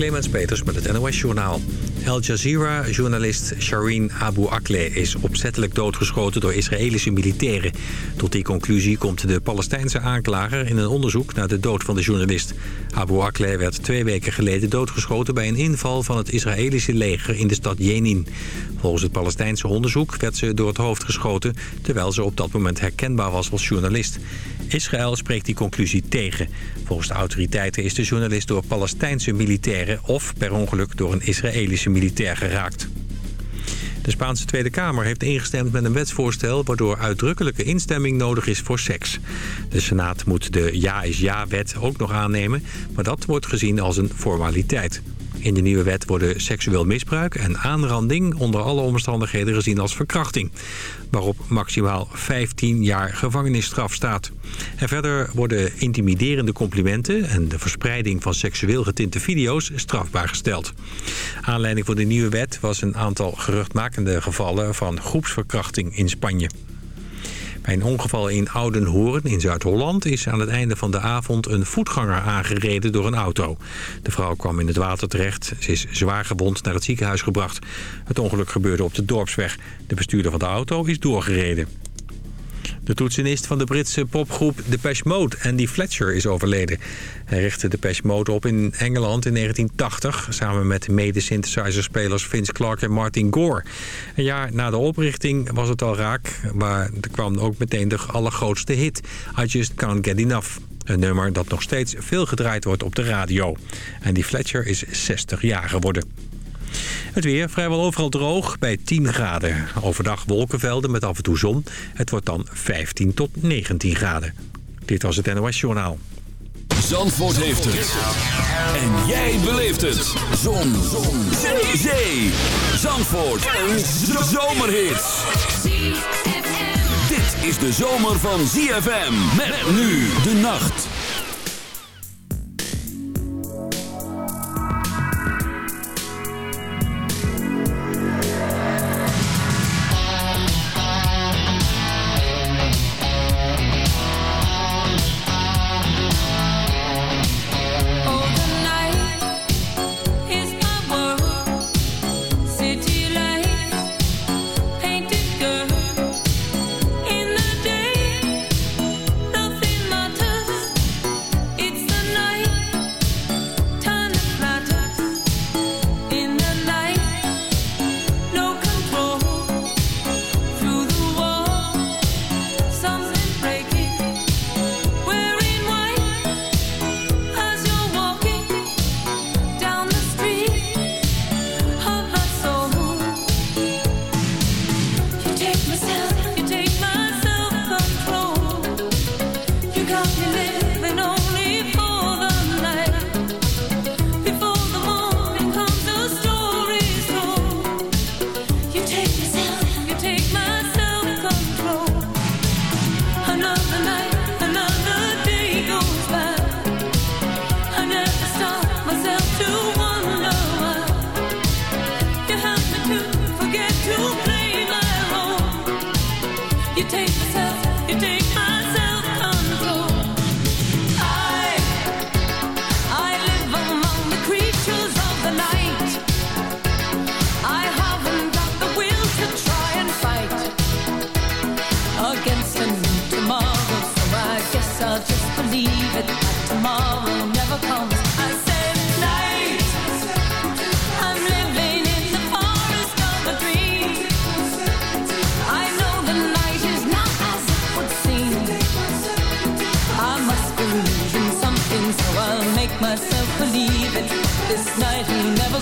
Clemens Peters met het NOS-journaal. Al Jazeera-journalist Shireen Abu Akleh is opzettelijk doodgeschoten door Israëlische militairen. Tot die conclusie komt de Palestijnse aanklager in een onderzoek naar de dood van de journalist. Abu Akleh werd twee weken geleden doodgeschoten bij een inval van het Israëlische leger in de stad Jenin. Volgens het Palestijnse onderzoek werd ze door het hoofd geschoten... terwijl ze op dat moment herkenbaar was als journalist. Israël spreekt die conclusie tegen. Volgens de autoriteiten is de journalist door Palestijnse militairen... of per ongeluk door een Israëlische militair geraakt. De Spaanse Tweede Kamer heeft ingestemd met een wetsvoorstel... waardoor uitdrukkelijke instemming nodig is voor seks. De Senaat moet de Ja is Ja-wet ook nog aannemen... maar dat wordt gezien als een formaliteit. In de nieuwe wet worden seksueel misbruik en aanranding onder alle omstandigheden gezien als verkrachting. Waarop maximaal 15 jaar gevangenisstraf staat. En verder worden intimiderende complimenten en de verspreiding van seksueel getinte video's strafbaar gesteld. Aanleiding voor de nieuwe wet was een aantal geruchtmakende gevallen van groepsverkrachting in Spanje. Bij een ongeval in Oudenhoorn in Zuid-Holland is aan het einde van de avond een voetganger aangereden door een auto. De vrouw kwam in het water terecht. Ze is zwaar gewond naar het ziekenhuis gebracht. Het ongeluk gebeurde op de dorpsweg. De bestuurder van de auto is doorgereden. De toetsenist van de Britse popgroep Depeche Mode, Andy Fletcher, is overleden. Hij richtte Depeche Mode op in Engeland in 1980... samen met mede-synthesizer-spelers Vince Clarke en Martin Gore. Een jaar na de oprichting was het al raak... maar er kwam ook meteen de allergrootste hit, I Just Can't Get Enough. Een nummer dat nog steeds veel gedraaid wordt op de radio. Andy Fletcher is 60 jaar geworden. Het weer vrijwel overal droog bij 10 graden. Overdag wolkenvelden met af en toe zon. Het wordt dan 15 tot 19 graden. Dit was het NOS Journaal. Zandvoort heeft het. En jij beleeft het. Zon. zon. Zee. Zee. Zandvoort. Een zomerhit. Dit is de zomer van ZFM. Met nu de nacht.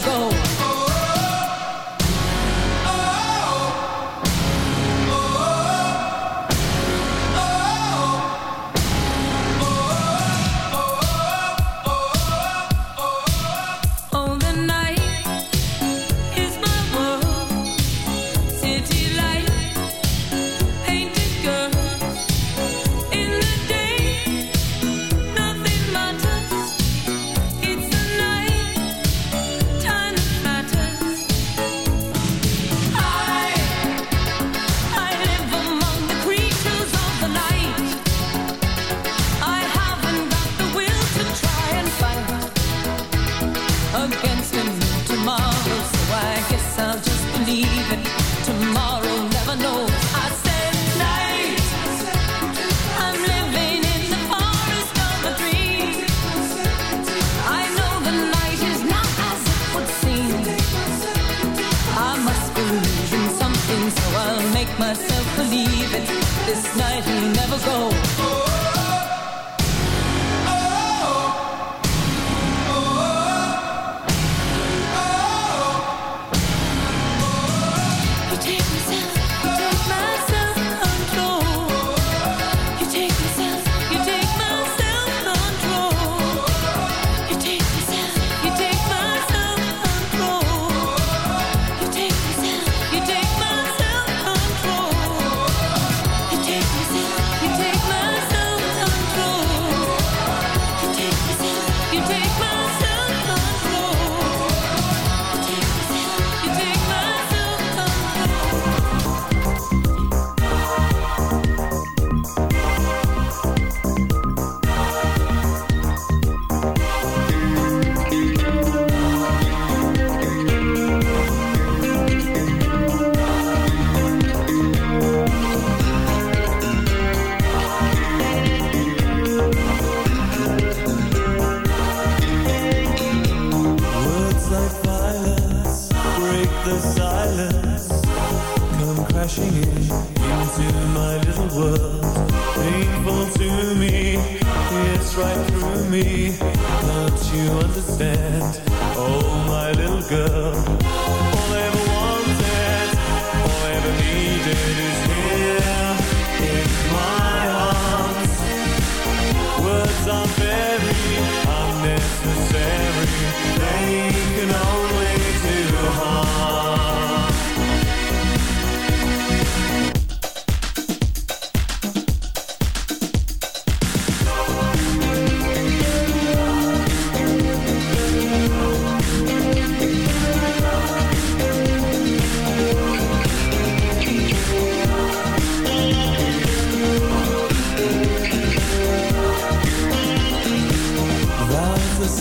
Matter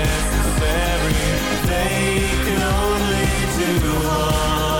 unnecessary. They can only do harm.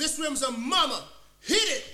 This room's a mama. Hit it!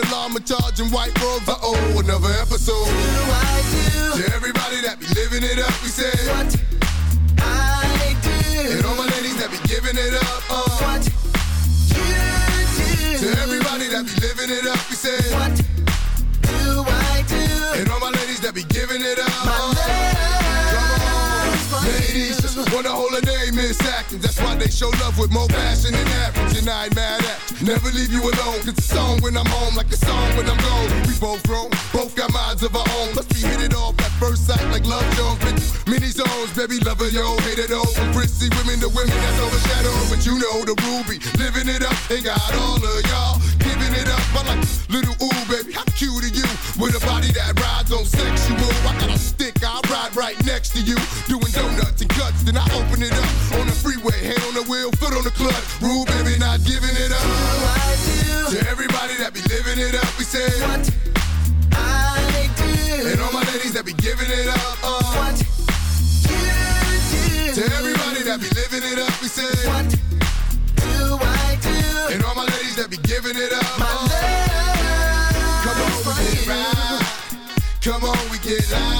The llama charging white robes. Uh oh, another episode. To everybody that be living it up, we say. What I do. And all my ladies that be giving it up. Uh. What you do. To everybody that be living it up, we say. What do I do? And all my ladies that be giving it up. My love Ladies, wanna hold a name is acting. That's why they show love with more passion than average. And I ain't mad at you. Never leave you alone. It's a song when I'm home, like a song when I'm gone. We both grown, both got minds of our own. Must be hit it off at first sight, like love Jones. Through many zones, baby, lover, yo, hate it all. From prissy women to women that's overshadowed. But you know the ruby, living it up, ain't got all of y'all giving it up. I like little ooh, baby, how cute are you? With a body that rides on sexual. I got a stick, I ride right next to you. Doing donuts and cuts, then I open it up on the freeway. Hand on the wheel, foot on the clutch. Rule, baby, not giving it up. It up, we say. What I do. And all my ladies that be giving it up. Uh. What you do. To everybody that be living it up, we say. What do I do? And all my ladies that be giving it up. My uh. Come on, we get right. Come on, we get live.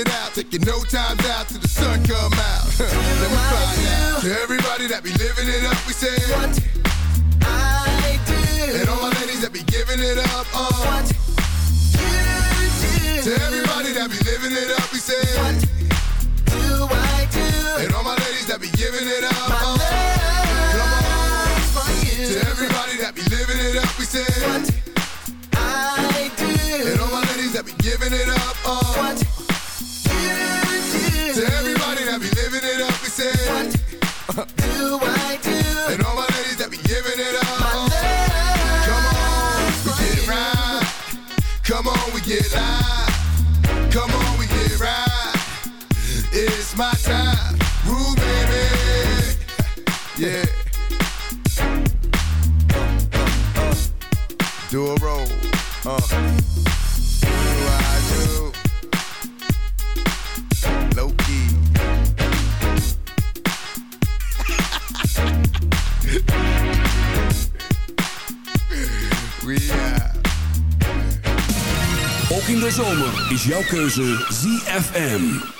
it out. Taking no times out till the sun come out. Let me find out. To everybody that be living it up, we say what I do. And all my ladies that be giving it up. Uh, what you do. To everybody that be living it up, we say what do I do. And all my ladies that be giving it up. My jouw keuze ZFM.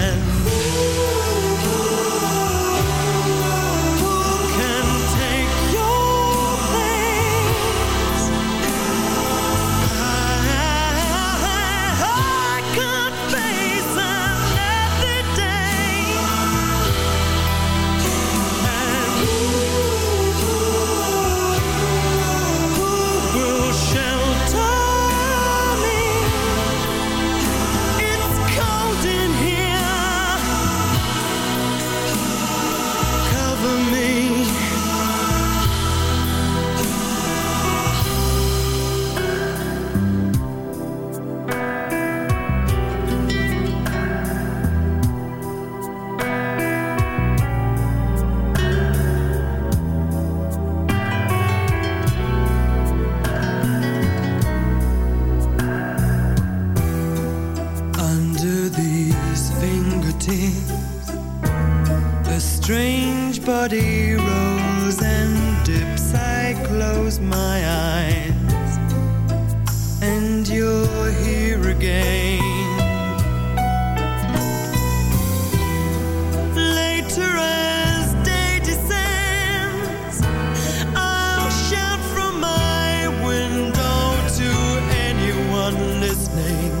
listening.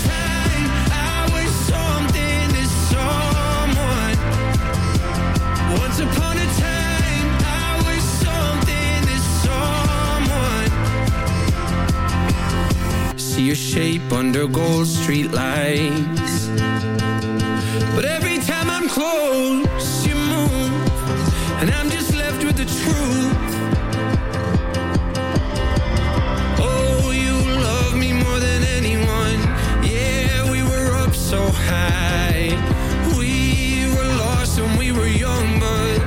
your shape under gold street lights. But every time I'm close, you move. And I'm just left with the truth. Oh, you love me more than anyone. Yeah, we were up so high. We were lost when we were young, but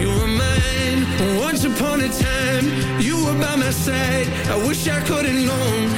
you were mine. Once upon a time, you were by my side. I wish I could have known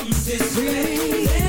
this way.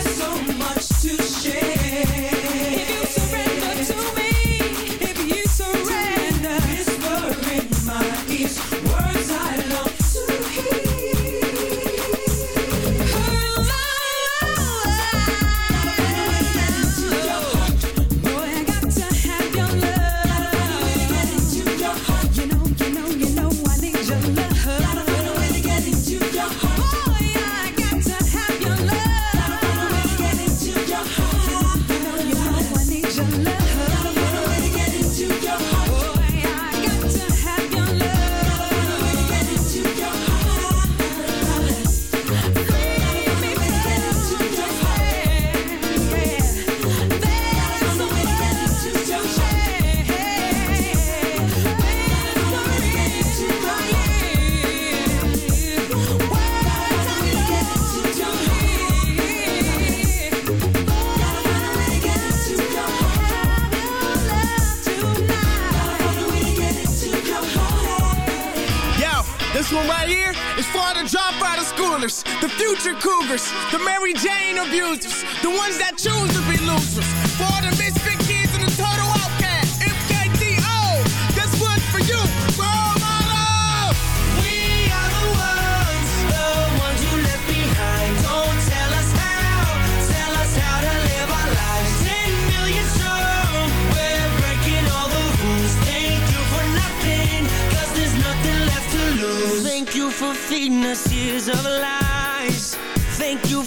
The Mary Jane abusers, the ones that choose to be losers. For all the misfit kids and the total outcast. MKTO, this one's for you. Role model. We are the ones, the ones you left behind. Don't tell us how, tell us how to live our lives. Ten million strong, we're breaking all the rules. Thank you for nothing, cause there's nothing left to lose. Thank you for feeding us years of lies.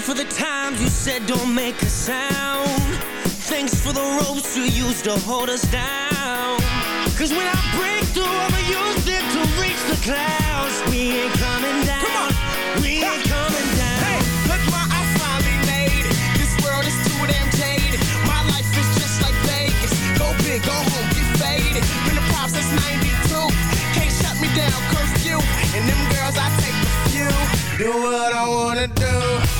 You for the times you said don't make a sound. Thanks for the ropes you used to hold us down. Cause when I break through, I'ma use it to reach the clouds. We ain't coming down. Come on. We ain't coming down. Hey, look what I finally made it. This world is too damn jaded. My life is just like Vegas. Go big, go home, get faded. Been a pop since 92. Can't shut me down, curfew. And them girls, I take a few. Do what I wanna do.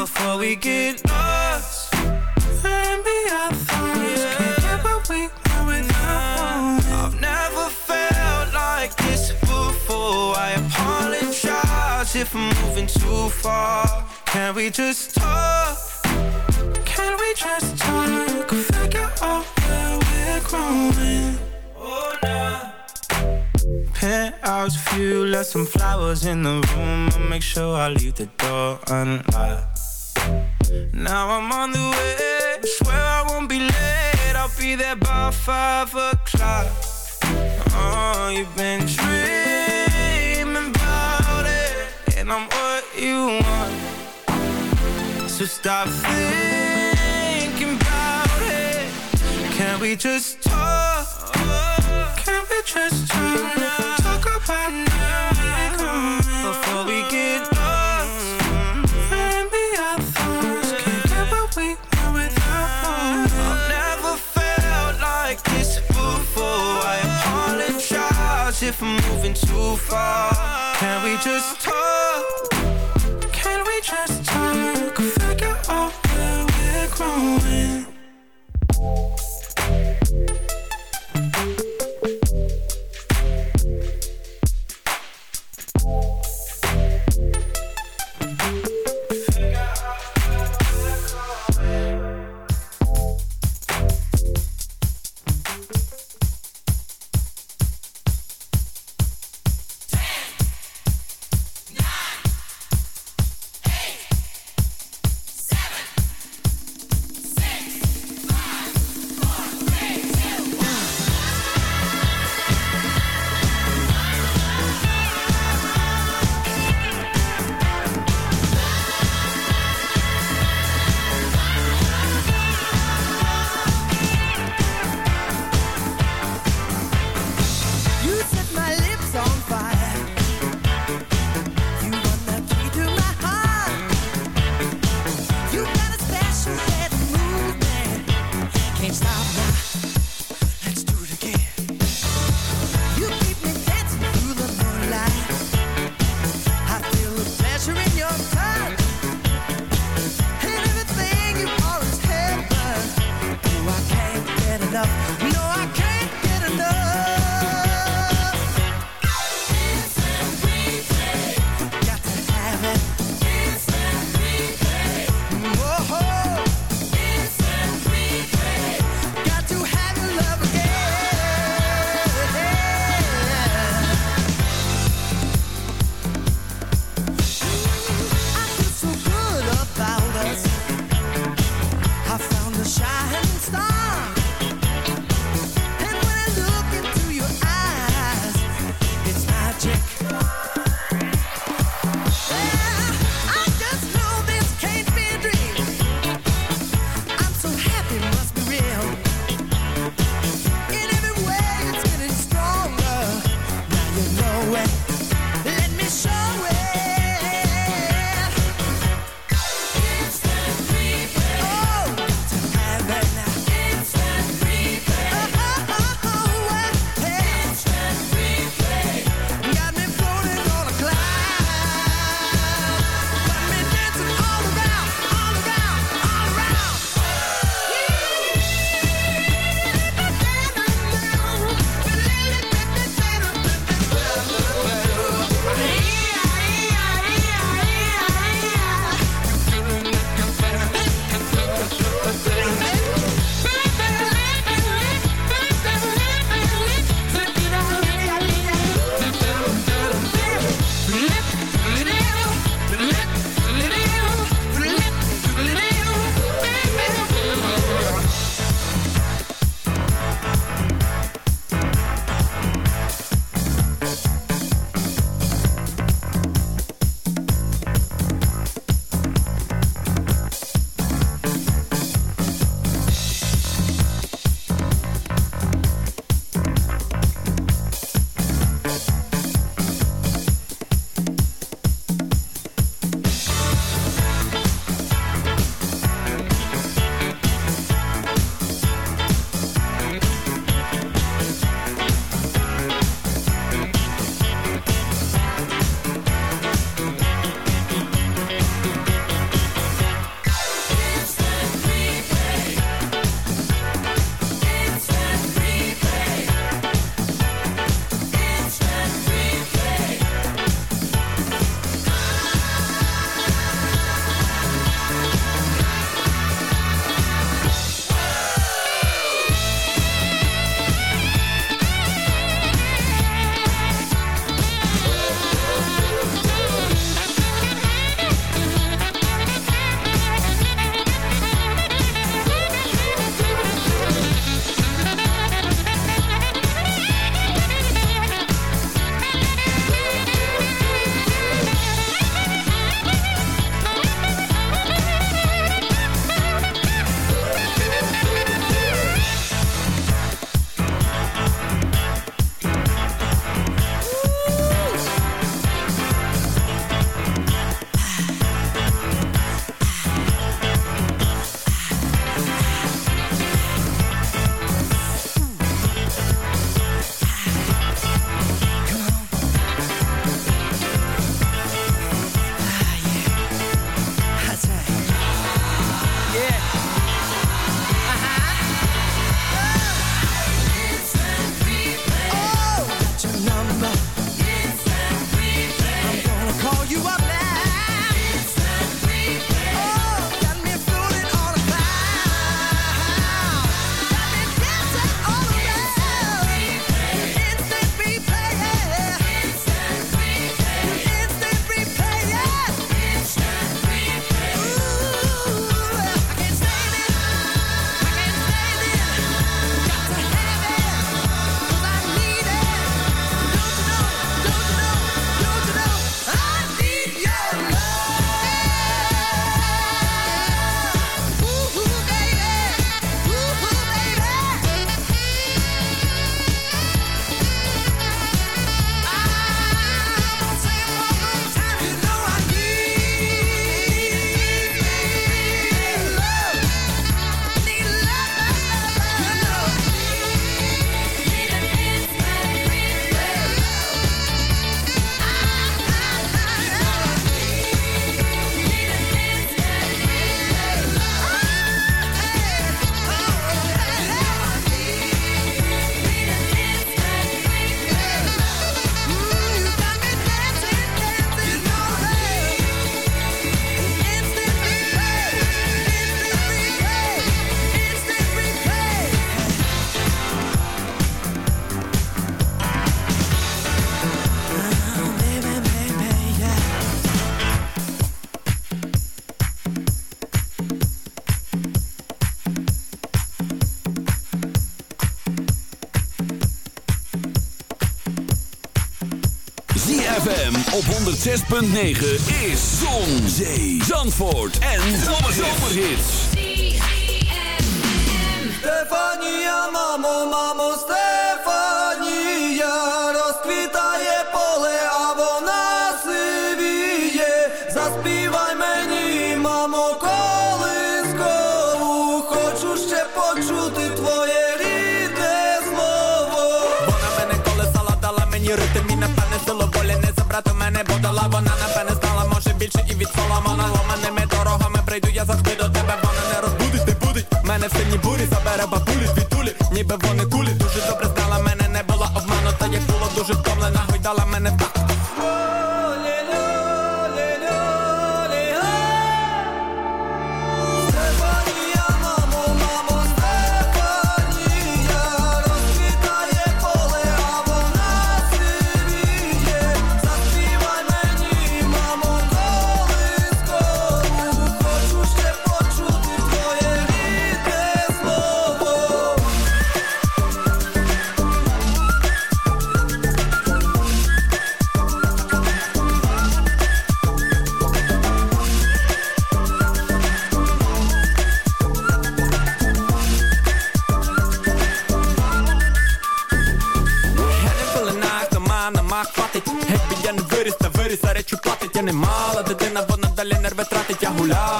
before we get lost. And be our thoughts. Can't get what we want without knowing. I've never felt like this before. I apologize if I'm moving too far. Can we just talk? Can we just talk? Figure out where we're growing. Oh, nah. Penthouse view, left some flowers in the room. I'll make sure I leave the door unlocked. Now I'm on the way. Swear I won't be late. I'll be there by five o'clock. Oh, you've been dreaming about it, and I'm what you want. So stop thinking about it. Can we just talk? Can we just talk? Far. Can we just talk? Can we just talk? Figure out where we're growing. 106.9 is Zon, Zee, Zandvoort en Zomerhits. Стефанія, мамо, мамо, Стефанія, розквітає поле, а вона сивіє. Заспівай мені, мамо, колискову, хочу ще почути твоє рідне слово. Вона мене колесала, дала мені ритм і напевне силу волі не забрати мене, ніби вони кулі, дуже добре знала мене, не була обманута, як було дуже втомлена, гойдала мене так. popular.